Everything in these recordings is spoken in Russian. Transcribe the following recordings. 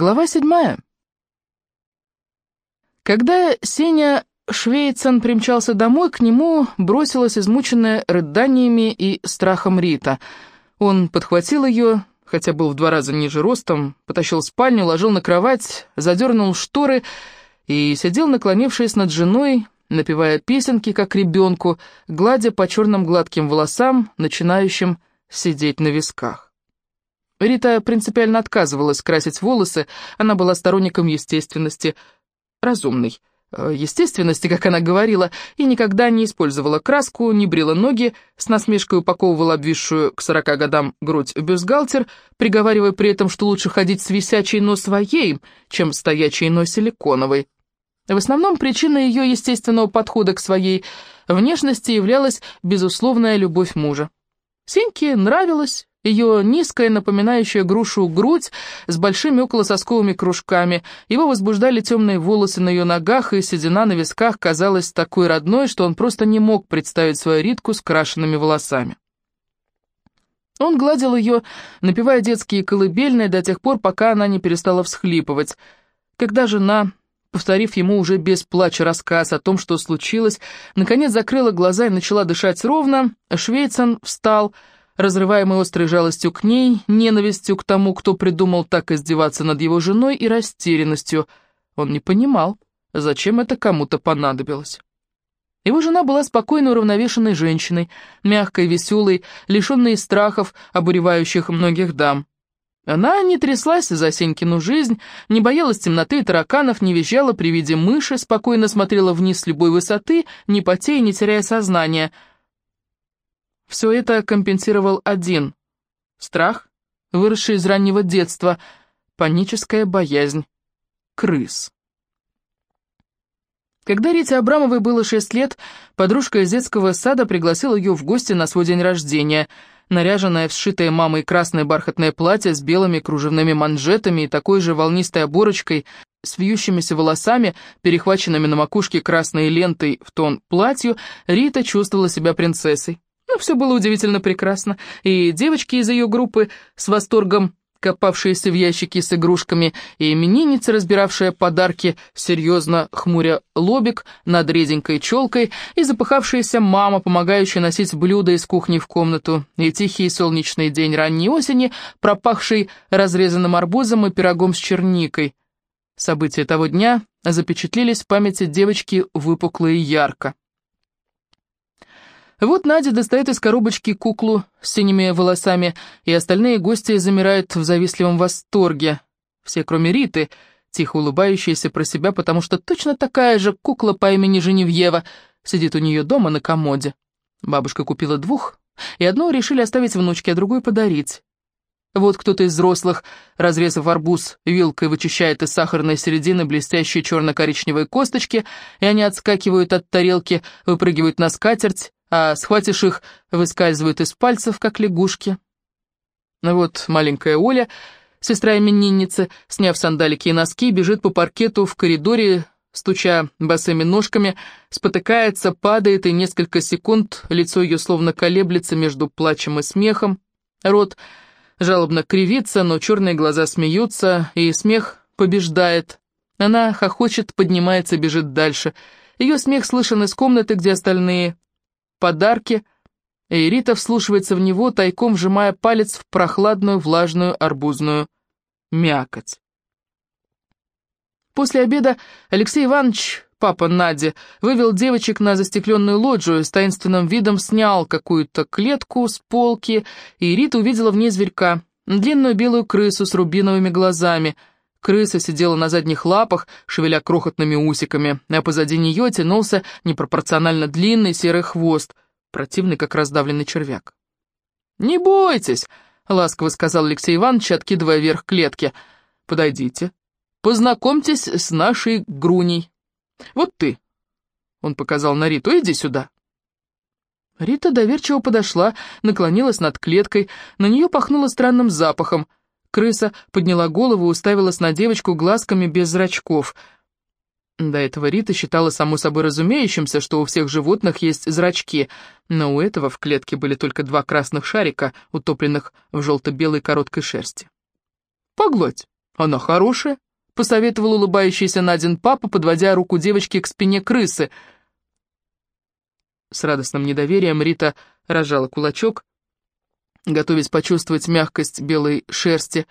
Глава седьмая. Когда Сеня Швейцен примчался домой, к нему бросилась измученная рыданиями и страхом Рита. Он подхватил ее, хотя был в два раза ниже ростом, потащил в спальню, ложил на кровать, задернул шторы и сидел, наклонившись над женой, напевая песенки, как ребенку, гладя по черным гладким волосам, начинающим сидеть на висках. Рита принципиально отказывалась красить волосы, она была сторонником естественности, разумной э, естественности, как она говорила, и никогда не использовала краску, не брила ноги, с насмешкой упаковывала обвисшую к сорока годам грудь в бюстгальтер, приговаривая при этом, что лучше ходить с висячей, но своей, чем стоячей, но силиконовой. В основном причиной ее естественного подхода к своей внешности являлась безусловная любовь мужа. Сеньке нравилось, ее низкая, напоминающая грушу грудь с большими околососковыми кружками. Его возбуждали темные волосы на ее ногах, и седина на висках казалась такой родной, что он просто не мог представить свою Ритку с крашенными волосами. Он гладил ее, напевая детские колыбельные до тех пор, пока она не перестала всхлипывать. Когда жена, повторив ему уже без плача рассказ о том, что случилось, наконец закрыла глаза и начала дышать ровно, Швейцен встал, разрываемый острой жалостью к ней, ненавистью к тому, кто придумал так издеваться над его женой, и растерянностью. Он не понимал, зачем это кому-то понадобилось. Его жена была спокойной, уравновешенной женщиной, мягкой, веселой, лишенной страхов, обуревающих многих дам. Она не тряслась за Сенькину жизнь, не боялась темноты и тараканов, не визжала при виде мыши, спокойно смотрела вниз с любой высоты, не потея, не теряя сознания — все это компенсировал один – страх, выросший из раннего детства, паническая боязнь крыс. Когда Рите Абрамовой было шесть лет, подружка из детского сада пригласила ее в гости на свой день рождения. Наряженная в сшитое мамой красное бархатное платье с белыми кружевными манжетами и такой же волнистой оборочкой, с вьющимися волосами, перехваченными на макушке красной лентой в тон платью, Рита чувствовала себя принцессой. Но все было удивительно прекрасно, и девочки из ее группы с восторгом копавшиеся в ящике с игрушками, и именинница, разбиравшая подарки, серьезно хмуря лобик над реденькой челкой, и запыхавшаяся мама, помогающая носить блюда из кухни в комнату, и тихий солнечный день ранней осени, пропахший разрезанным арбузом и пирогом с черникой. События того дня запечатлелись в памяти девочки выпукло и ярко. Вот Надя достает из коробочки куклу с синими волосами, и остальные гости замирают в завистливом восторге. Все, кроме Риты, тихо улыбающиеся про себя, потому что точно такая же кукла по имени Женевьева сидит у нее дома на комоде. Бабушка купила двух, и одну решили оставить внучке, а другую подарить. Вот кто-то из взрослых, разрезав арбуз, вилкой вычищает из сахарной середины блестящие черно-коричневые косточки, и они отскакивают от тарелки, выпрыгивают на скатерть, а схватишь их, выскальзывают из пальцев, как лягушки. Ну вот маленькая Оля, сестра именинницы, сняв сандалики и носки, бежит по паркету в коридоре, стуча босыми ножками, спотыкается, падает, и несколько секунд лицо ее словно колеблется между плачем и смехом. Рот жалобно кривится, но черные глаза смеются, и смех побеждает. Она хохочет, поднимается, бежит дальше. Ее смех слышен из комнаты, где остальные подарки, и Рита вслушивается в него, тайком вжимая палец в прохладную влажную арбузную мякоть. После обеда Алексей Иванович, папа Нади, вывел девочек на застекленную лоджию, с таинственным видом снял какую-то клетку с полки, и Рита увидела в ней зверька, длинную белую крысу с рубиновыми глазами. Крыса сидела на задних лапах, шевеля крохотными усиками, а позади нее тянулся непропорционально длинный серый хвост, противный, как раздавленный червяк. «Не бойтесь!» — ласково сказал Алексей Иванович, откидывая вверх клетки. «Подойдите, познакомьтесь с нашей Груней. Вот ты!» — он показал на Риту. «Иди сюда!» Рита доверчиво подошла, наклонилась над клеткой, на нее пахнуло странным запахом — Крыса подняла голову и уставилась на девочку глазками без зрачков. До этого Рита считала само собой разумеющимся, что у всех животных есть зрачки, но у этого в клетке были только два красных шарика, утопленных в желто-белой короткой шерсти. «Погладь, «Она хорошая», — посоветовал улыбающийся Надин папа, подводя руку девочки к спине крысы. С радостным недоверием Рита рожала кулачок, готовясь почувствовать мягкость белой шерсти.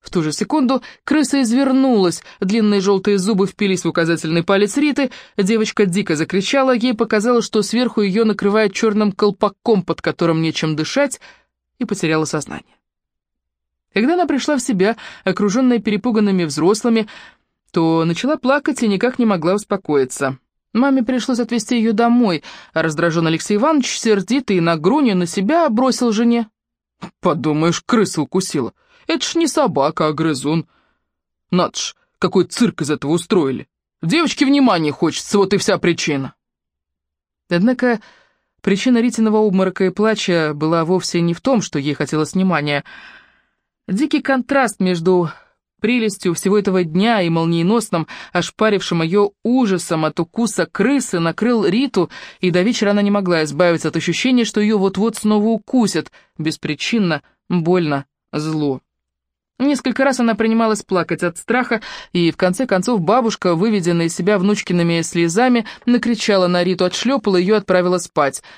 В ту же секунду крыса извернулась, длинные желтые зубы впились в указательный палец Риты, девочка дико закричала, ей показалось, что сверху ее накрывает черным колпаком, под которым нечем дышать, и потеряла сознание. Когда она пришла в себя, окруженная перепуганными взрослыми, то начала плакать и никак не могла успокоиться. Маме пришлось отвезти ее домой, а раздражен Алексей Иванович, сердитый на грунью на себя, бросил жене. «Подумаешь, крыса укусила. Это ж не собака, а грызун. Надо ж, какой цирк из этого устроили. Девочке внимания хочется, вот и вся причина». Однако причина Ритиного обморока и плача была вовсе не в том, что ей хотелось внимания, Дикий контраст между прелестью всего этого дня и молниеносным, ошпарившим ее ужасом от укуса крысы, накрыл Риту, и до вечера она не могла избавиться от ощущения, что ее вот-вот снова укусят, беспричинно, больно, зло. Несколько раз она принималась плакать от страха, и в конце концов бабушка, выведенная из себя внучкиными слезами, накричала на Риту, отшлепала ее и отправила спать —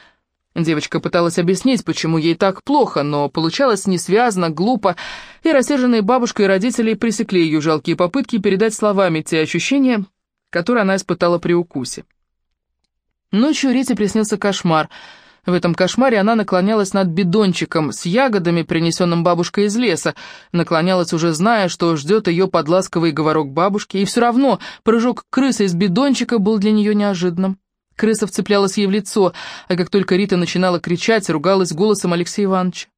Девочка пыталась объяснить, почему ей так плохо, но получалось несвязно, глупо, и рассерженные бабушка и родители пресекли ее жалкие попытки передать словами те ощущения, которые она испытала при укусе. Ночью Рите приснился кошмар. В этом кошмаре она наклонялась над бидончиком с ягодами, принесенным бабушкой из леса, наклонялась уже зная, что ждет ее под ласковый говорок бабушки, и все равно прыжок крысы из бидончика был для нее неожиданным. Крыса вцеплялась ей в лицо, а как только Рита начинала кричать, ругалась голосом Алексея Ивановича.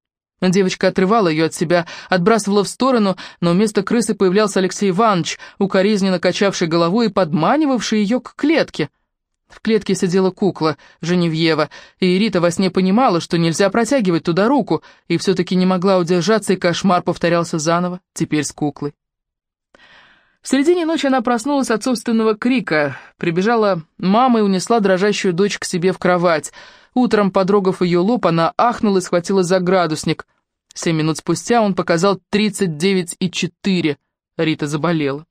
Девочка отрывала ее от себя, отбрасывала в сторону, но вместо крысы появлялся Алексей Иванович, укоризненно качавший головой и подманивавший ее к клетке. В клетке сидела кукла, Женевьева, и Рита во сне понимала, что нельзя протягивать туда руку, и все-таки не могла удержаться, и кошмар повторялся заново, теперь с куклой. В середине ночи она проснулась от собственного крика. Прибежала мама и унесла дрожащую дочь к себе в кровать. Утром, подрогав ее лоб, она ахнула и схватила за градусник. Семь минут спустя он показал 39,4. Рита заболела.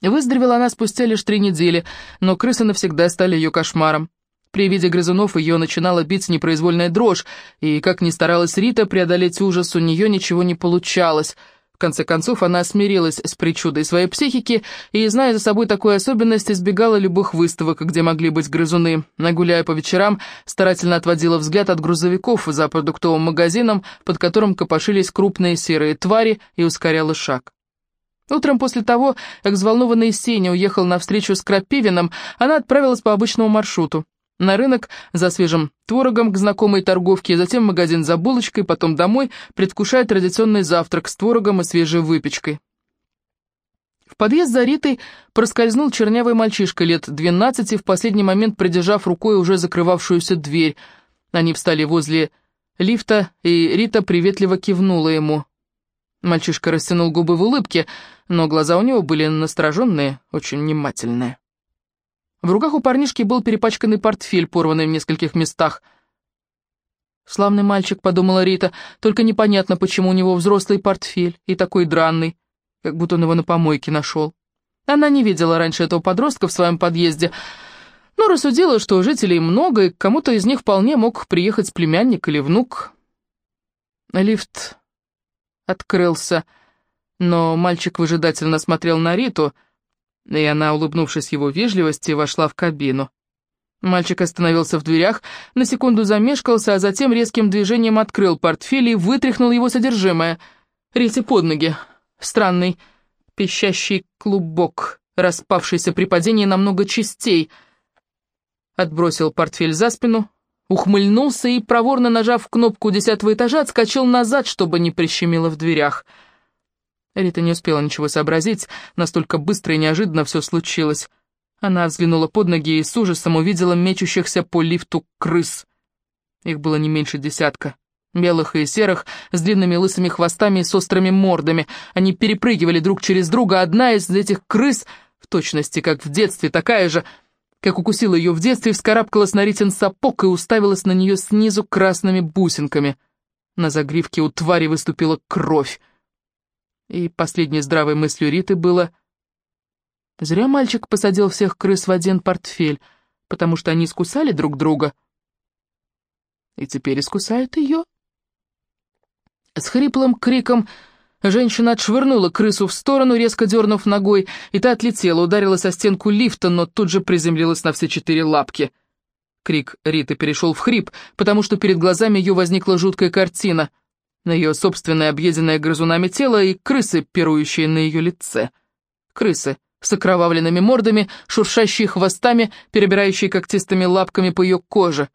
Выздоровела она спустя лишь три недели, но крысы навсегда стали ее кошмаром. При виде грызунов ее начинала бить непроизвольная дрожь, и, как ни старалась Рита преодолеть ужас, у нее ничего не получалось — конце концов, она смирилась с причудой своей психики и, зная за собой такую особенность, избегала любых выставок, где могли быть грызуны. Нагуляя по вечерам, старательно отводила взгляд от грузовиков за продуктовым магазином, под которым копошились крупные серые твари, и ускоряла шаг. Утром после того, как взволнованный Сеня уехал на встречу с Крапивиным, она отправилась по обычному маршруту. На рынок за свежим творогом к знакомой торговке, затем в магазин за булочкой, потом домой, предвкушая традиционный завтрак с творогом и свежей выпечкой. В подъезд за Ритой проскользнул чернявый мальчишка лет двенадцати, в последний момент придержав рукой уже закрывавшуюся дверь. Они встали возле лифта, и Рита приветливо кивнула ему. Мальчишка растянул губы в улыбке, но глаза у него были настороженные, очень внимательные. В руках у парнишки был перепачканный портфель, порванный в нескольких местах. «Славный мальчик», — подумала Рита, — «только непонятно, почему у него взрослый портфель и такой дранный, как будто он его на помойке нашел». Она не видела раньше этого подростка в своем подъезде, но рассудила, что жителей много, и к кому-то из них вполне мог приехать племянник или внук. Лифт открылся, но мальчик выжидательно смотрел на Риту — и она, улыбнувшись его вежливости, вошла в кабину. Мальчик остановился в дверях, на секунду замешкался, а затем резким движением открыл портфель и вытряхнул его содержимое. Рите под ноги. Странный пищащий клубок, распавшийся при падении на много частей. Отбросил портфель за спину, ухмыльнулся и, проворно нажав кнопку десятого этажа, отскочил назад, чтобы не прищемило в дверях. Рита не успела ничего сообразить, настолько быстро и неожиданно все случилось. Она взглянула под ноги и с ужасом увидела мечущихся по лифту крыс. Их было не меньше десятка. Белых и серых, с длинными лысыми хвостами и с острыми мордами. Они перепрыгивали друг через друга, одна из этих крыс, в точности как в детстве, такая же, как укусила ее в детстве, вскарабкалась на Ритин сапог и уставилась на нее снизу красными бусинками. На загривке у твари выступила кровь. И последней здравой мыслью Риты было... Зря мальчик посадил всех крыс в один портфель, потому что они искусали друг друга. И теперь искусают ее. С хриплым криком женщина отшвырнула крысу в сторону, резко дернув ногой, и та отлетела, ударилась о стенку лифта, но тут же приземлилась на все четыре лапки. Крик Риты перешел в хрип, потому что перед глазами ее возникла жуткая картина — на ее собственное объеденное грызунами тело и крысы, пирующие на ее лице. Крысы с окровавленными мордами, шуршащие хвостами, перебирающие когтистыми лапками по ее коже.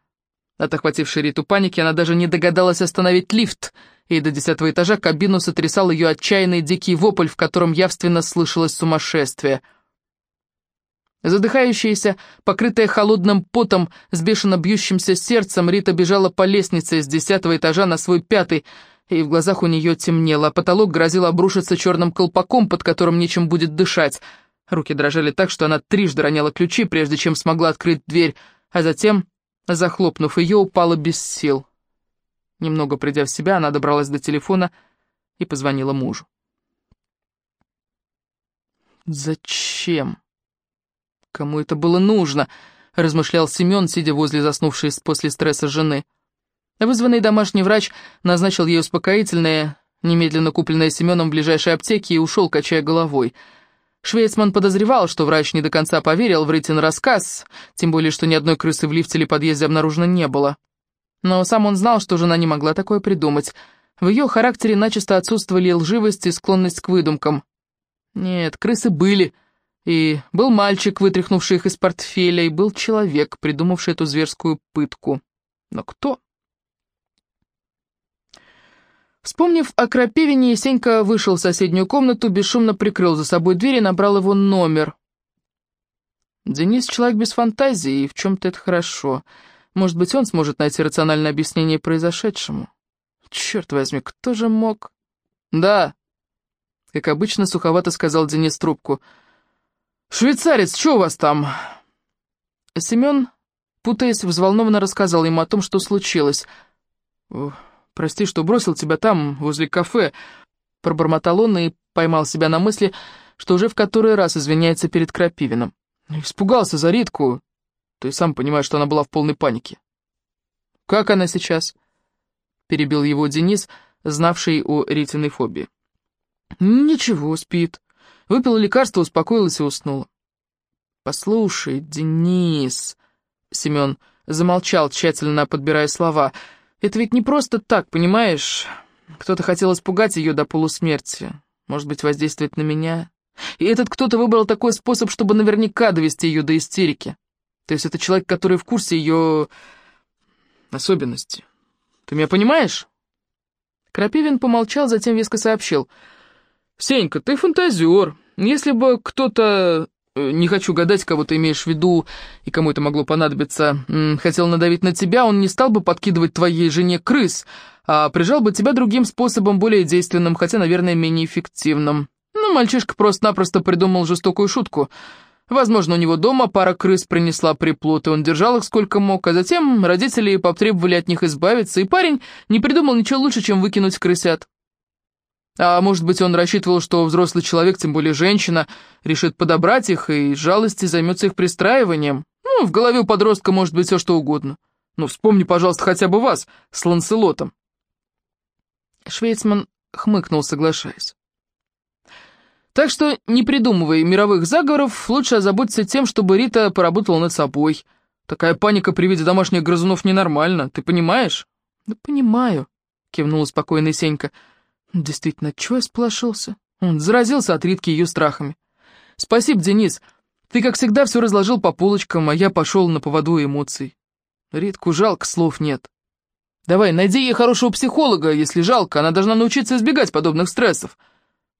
От охватившей Риту паники она даже не догадалась остановить лифт, и до десятого этажа кабину сотрясал ее отчаянный дикий вопль, в котором явственно слышалось сумасшествие. Задыхающаяся, покрытая холодным потом, с бешено бьющимся сердцем, Рита бежала по лестнице с десятого этажа на свой пятый, и в глазах у нее темнело, а потолок грозил обрушиться черным колпаком, под которым нечем будет дышать. Руки дрожали так, что она трижды роняла ключи, прежде чем смогла открыть дверь, а затем, захлопнув ее, упала без сил. Немного придя в себя, она добралась до телефона и позвонила мужу. «Зачем? Кому это было нужно?» — размышлял Семен, сидя возле заснувшей после стресса жены. Вызванный домашний врач назначил ей успокоительное, немедленно купленное Семеном в ближайшей аптеке, и ушел, качая головой. Швейцман подозревал, что врач не до конца поверил в Ритин рассказ, тем более, что ни одной крысы в лифте или подъезде обнаружено не было. Но сам он знал, что жена не могла такое придумать. В ее характере начисто отсутствовали лживость и склонность к выдумкам. Нет, крысы были, и был мальчик, вытряхнувший их из портфеля, и был человек, придумавший эту зверскую пытку. Но кто? Вспомнив о Крапивине, Сенька вышел в соседнюю комнату, бесшумно прикрыл за собой дверь и набрал его номер. Денис человек без фантазии, и в чем-то это хорошо. Может быть, он сможет найти рациональное объяснение произошедшему. Черт возьми, кто же мог? Да, как обычно, суховато сказал Денис трубку. «Швейцарец, что у вас там?» Семен, путаясь, взволнованно рассказал ему о том, что случилось. Прости, что бросил тебя там, возле кафе», — пробормотал он и поймал себя на мысли, что уже в который раз извиняется перед Крапивиным. Испугался за Ритку. Ты сам понимаешь, что она была в полной панике. «Как она сейчас?» — перебил его Денис, знавший о Ритиной фобии. «Ничего, спит. Выпила лекарство, успокоилась и уснула». «Послушай, Денис...» Семен замолчал, тщательно подбирая слова — это ведь не просто так, понимаешь? Кто-то хотел испугать ее до полусмерти. Может быть, воздействовать на меня. И этот кто-то выбрал такой способ, чтобы наверняка довести ее до истерики. То есть это человек, который в курсе ее особенностей. Ты меня понимаешь? Крапивин помолчал, затем веско сообщил. «Сенька, ты фантазер. Если бы кто-то не хочу гадать, кого ты имеешь в виду и кому это могло понадобиться. Хотел надавить на тебя, он не стал бы подкидывать твоей жене крыс, а прижал бы тебя другим способом, более действенным, хотя, наверное, менее эффективным. Ну, мальчишка просто-напросто придумал жестокую шутку. Возможно, у него дома пара крыс принесла приплод, и он держал их сколько мог, а затем родители потребовали от них избавиться, и парень не придумал ничего лучше, чем выкинуть крысят. А может быть, он рассчитывал, что взрослый человек, тем более женщина, решит подобрать их и из жалости займется их пристраиванием. Ну, в голове у подростка может быть все что угодно. Ну, вспомни, пожалуйста, хотя бы вас с Ланселотом. Швейцман хмыкнул, соглашаясь. Так что, не придумывая мировых заговоров, лучше озаботиться тем, чтобы Рита поработала над собой. Такая паника при виде домашних грызунов ненормальна, ты понимаешь? Да понимаю, кивнула спокойный Сенька. Действительно, чего я сполошился? Он заразился от Ритки ее страхами. Спасибо, Денис. Ты, как всегда, все разложил по полочкам, а я пошел на поводу эмоций. Ритку жалко, слов нет. Давай, найди ей хорошего психолога, если жалко. Она должна научиться избегать подобных стрессов.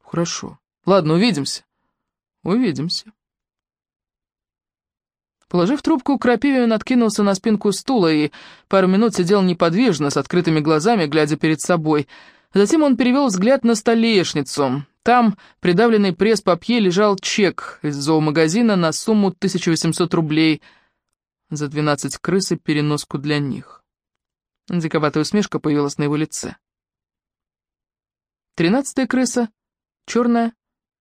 Хорошо. Ладно, увидимся. Увидимся. Положив трубку, Крапивин откинулся на спинку стула и пару минут сидел неподвижно, с открытыми глазами, глядя перед собой — Затем он перевел взгляд на столешницу. Там, придавленный пресс-папье, лежал чек из зоомагазина на сумму 1800 рублей за 12 крыс и переноску для них. Диковатая усмешка появилась на его лице. Тринадцатая крыса, черная,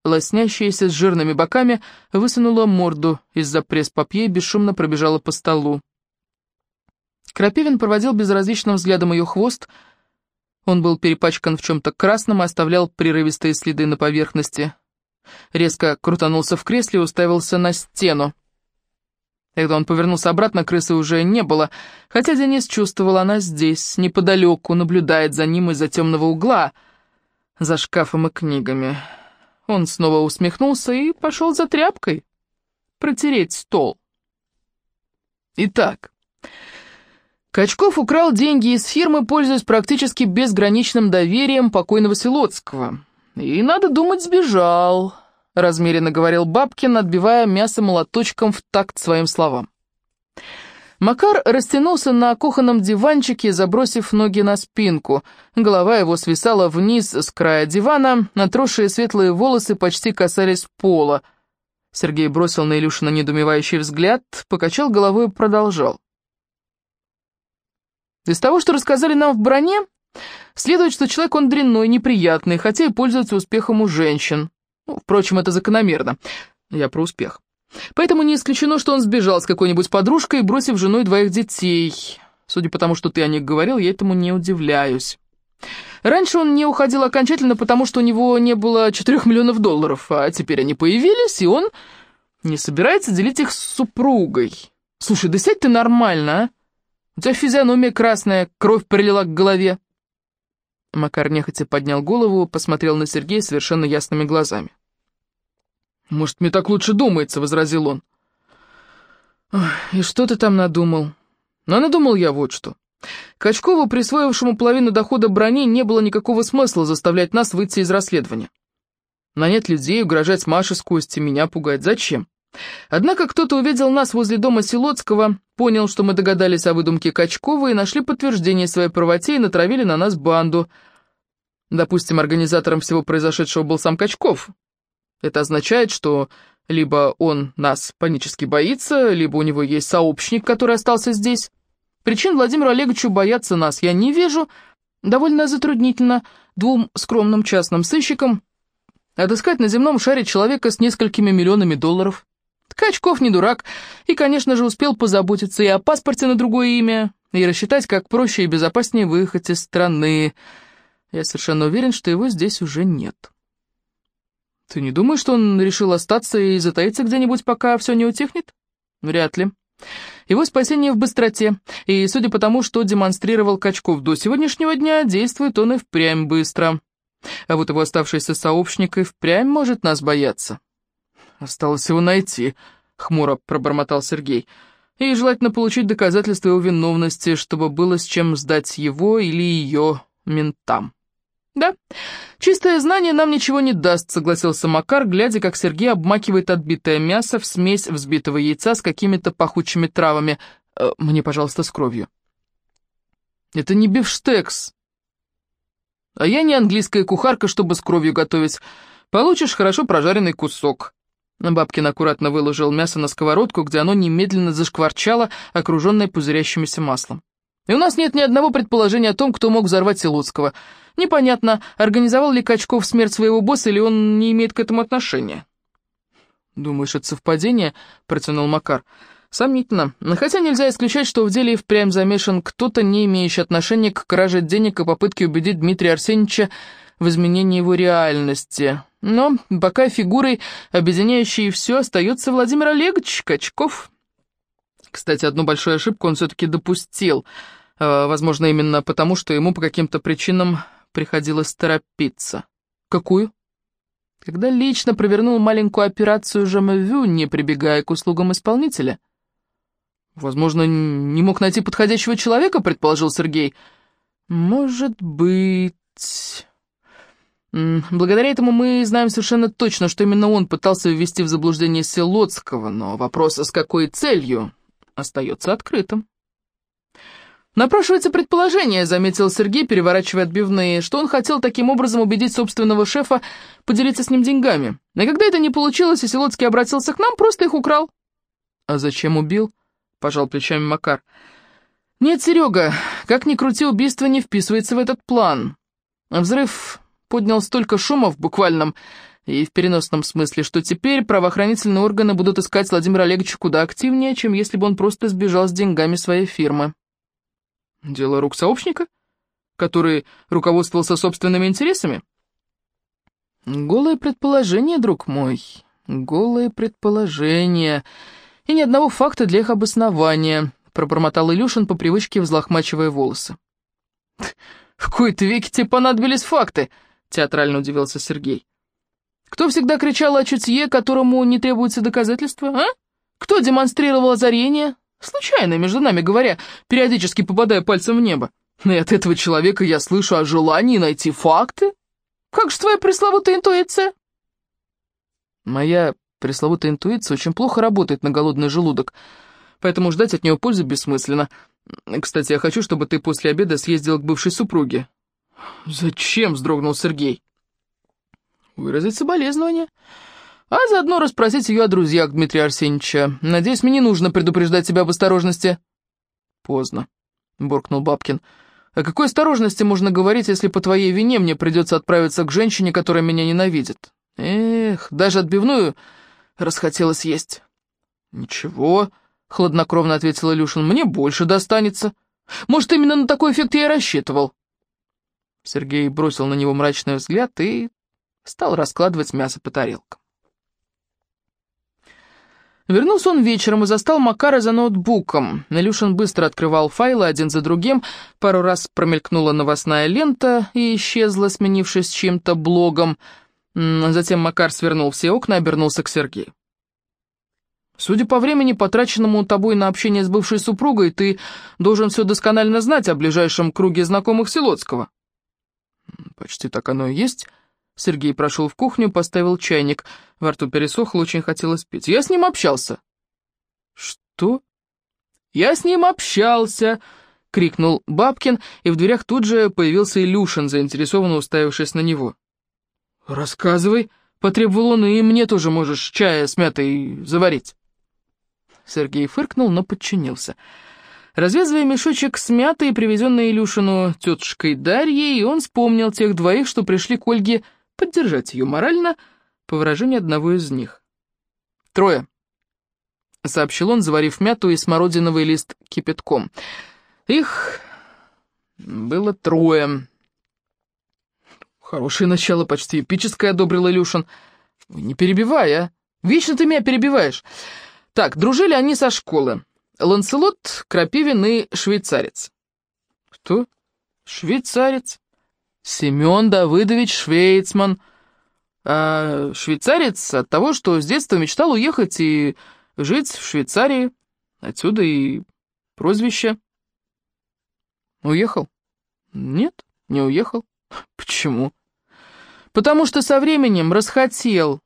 лоснящаяся с жирными боками, высунула морду из-за пресс-папье и бесшумно пробежала по столу. Крапивин проводил безразличным взглядом ее хвост. Он был перепачкан в чем-то красном и оставлял прерывистые следы на поверхности. Резко крутанулся в кресле и уставился на стену. Когда он повернулся обратно, крысы уже не было, хотя Денис чувствовал, она здесь, неподалеку, наблюдает за ним из-за темного угла, за шкафом и книгами. Он снова усмехнулся и пошел за тряпкой протереть стол. Итак, Качков украл деньги из фирмы, пользуясь практически безграничным доверием покойного Селоцкого. И, надо думать, сбежал, размеренно говорил Бабкин, отбивая мясо молоточком в такт своим словам. Макар растянулся на кухонном диванчике, забросив ноги на спинку. Голова его свисала вниз с края дивана, натросшие светлые волосы почти касались пола. Сергей бросил на Илюшина недоумевающий взгляд, покачал головой и продолжал. Из того, что рассказали нам в броне, следует, что человек он дрянной, неприятный, хотя и пользуется успехом у женщин. Ну, впрочем, это закономерно. Я про успех. Поэтому не исключено, что он сбежал с какой-нибудь подружкой, бросив жену и двоих детей. Судя по тому, что ты о них говорил, я этому не удивляюсь. Раньше он не уходил окончательно, потому что у него не было 4 миллионов долларов, а теперь они появились, и он не собирается делить их с супругой. Слушай, да сядь ты нормально, а? У тебя физиономия красная, кровь прилила к голове. Макар нехотя поднял голову, посмотрел на Сергея совершенно ясными глазами. «Может, мне так лучше думается», — возразил он. «И что ты там надумал?» «Ну, а надумал я вот что. Качкову, присвоившему половину дохода брони, не было никакого смысла заставлять нас выйти из расследования. Нанять людей, угрожать Маше с Костей, меня пугать. Зачем? Однако кто-то увидел нас возле дома Силоцкого, понял, что мы догадались о выдумке Качкова и нашли подтверждение своей правоте и натравили на нас банду. Допустим, организатором всего произошедшего был сам Качков. Это означает, что либо он нас панически боится, либо у него есть сообщник, который остался здесь. Причин Владимиру Олеговичу бояться нас я не вижу. Довольно затруднительно двум скромным частным сыщикам отыскать на земном шаре человека с несколькими миллионами долларов. Качков не дурак, и, конечно же, успел позаботиться и о паспорте на другое имя, и рассчитать, как проще и безопаснее выехать из страны. Я совершенно уверен, что его здесь уже нет. Ты не думаешь, что он решил остаться и затаиться где-нибудь, пока все не утихнет? Вряд ли. Его спасение в быстроте, и, судя по тому, что демонстрировал Качков до сегодняшнего дня, действует он и впрямь быстро. А вот его оставшийся сообщник и впрямь может нас бояться. Осталось его найти, хмуро пробормотал Сергей. И желательно получить доказательства его виновности, чтобы было с чем сдать его или ее ментам. «Да, чистое знание нам ничего не даст», — согласился Макар, глядя, как Сергей обмакивает отбитое мясо в смесь взбитого яйца с какими-то пахучими травами. Э, «Мне, пожалуйста, с кровью». «Это не бифштекс. А я не английская кухарка, чтобы с кровью готовить. Получишь хорошо прожаренный кусок». Бабкин аккуратно выложил мясо на сковородку, где оно немедленно зашкварчало, окруженное пузырящимся маслом. И у нас нет ни одного предположения о том, кто мог взорвать Силуцкого. Непонятно, организовал ли Качков смерть своего босса, или он не имеет к этому отношения. «Думаешь, это совпадение?» — протянул Макар. «Сомнительно. Хотя нельзя исключать, что в деле и впрямь замешан кто-то, не имеющий отношения к краже денег и попытке убедить Дмитрия Арсеньевича в изменении его реальности. Но пока фигурой, объединяющей все, остается Владимир Олегович Качков. Кстати, одну большую ошибку он все-таки допустил. Э, возможно, именно потому, что ему по каким-то причинам приходилось торопиться. Какую? Когда лично провернул маленькую операцию Жамевю, не прибегая к услугам исполнителя. Возможно, не мог найти подходящего человека, предположил Сергей. Может быть... Благодаря этому мы знаем совершенно точно, что именно он пытался ввести в заблуждение Селоцкого, но вопрос, с какой целью, остается открытым. «Напрашивается предположение», — заметил Сергей, переворачивая отбивные, что он хотел таким образом убедить собственного шефа поделиться с ним деньгами. И когда это не получилось, и Селоцкий обратился к нам, просто их украл. «А зачем убил?» — пожал плечами Макар. «Нет, Серега, как ни крути, убийство не вписывается в этот план. Взрыв поднял столько шума в буквальном и в переносном смысле, что теперь правоохранительные органы будут искать Владимира Олеговича куда активнее, чем если бы он просто сбежал с деньгами своей фирмы. Дело рук сообщника, который руководствовался собственными интересами? Голое предположение, друг мой, голое предположение, и ни одного факта для их обоснования, пробормотал Илюшин по привычке взлохмачивая волосы. «В кои-то веки тебе понадобились факты», — театрально удивился Сергей. Кто всегда кричал о чутье, которому не требуется доказательства, а? Кто демонстрировал озарение? Случайно, между нами говоря, периодически попадая пальцем в небо. Но и от этого человека я слышу о желании найти факты. Как же твоя пресловутая интуиция? Моя пресловутая интуиция очень плохо работает на голодный желудок, поэтому ждать от нее пользы бессмысленно. Кстати, я хочу, чтобы ты после обеда съездил к бывшей супруге. «Зачем?» — вздрогнул Сергей выразить соболезнования, а заодно расспросить ее о друзьях Дмитрия Арсеньевича. Надеюсь, мне не нужно предупреждать тебя об осторожности». «Поздно», — буркнул Бабкин. «О какой осторожности можно говорить, если по твоей вине мне придется отправиться к женщине, которая меня ненавидит? Эх, даже отбивную расхотелось есть». «Ничего», — хладнокровно ответил Илюшин, — «мне больше достанется. Может, именно на такой эффект я и рассчитывал». Сергей бросил на него мрачный взгляд и стал раскладывать мясо по тарелкам. Вернулся он вечером и застал Макара за ноутбуком. Илюшин быстро открывал файлы один за другим, пару раз промелькнула новостная лента и исчезла, сменившись чем-то блогом. Затем Макар свернул все окна и обернулся к Сергею. «Судя по времени, потраченному тобой на общение с бывшей супругой, ты должен все досконально знать о ближайшем круге знакомых Силоцкого». «Почти так оно и есть», Сергей прошел в кухню, поставил чайник. Во рту пересохло, очень хотелось пить. «Я с ним общался». «Что?» «Я с ним общался!» — крикнул Бабкин, и в дверях тут же появился Илюшин, заинтересованно уставившись на него. «Рассказывай», — потребовал он, — «и мне тоже можешь чая с мятой заварить». Сергей фыркнул, но подчинился. Развязывая мешочек с мятой, привезенной Илюшину тетушкой Дарьей, он вспомнил тех двоих, что пришли к Ольге поддержать ее морально, по выражению одного из них. «Трое», — сообщил он, заварив мяту и смородиновый лист кипятком. «Их было трое». «Хорошее начало, почти эпическое», — одобрил Илюшин. «Не перебивай, а! Вечно ты меня перебиваешь!» «Так, дружили они со школы. Ланселот, Крапивин и швейцарец». «Кто? Швейцарец?» Семен Давыдович Швейцман. А швейцарец от того, что с детства мечтал уехать и жить в Швейцарии. Отсюда и прозвище. Уехал? Нет, не уехал. Почему? Потому что со временем расхотел,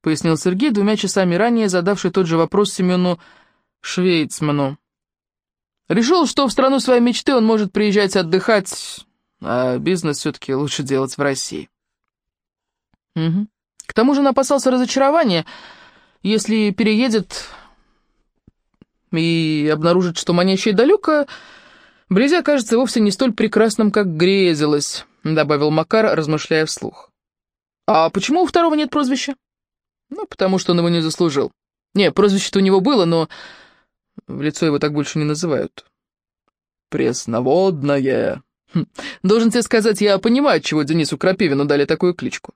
пояснил Сергей, двумя часами ранее задавший тот же вопрос Семену Швейцману. Решил, что в страну своей мечты он может приезжать отдыхать а бизнес все-таки лучше делать в России. Угу. К тому же он опасался разочарования, если переедет и обнаружит, что манящая далеко, вблизи окажется вовсе не столь прекрасным, как грезилось, добавил Макар, размышляя вслух. А почему у второго нет прозвища? Ну, потому что он его не заслужил. Не, прозвище-то у него было, но в лицо его так больше не называют. «Пресноводное», Хм. Должен тебе сказать, я понимаю, чего Денису Крапивину дали такую кличку.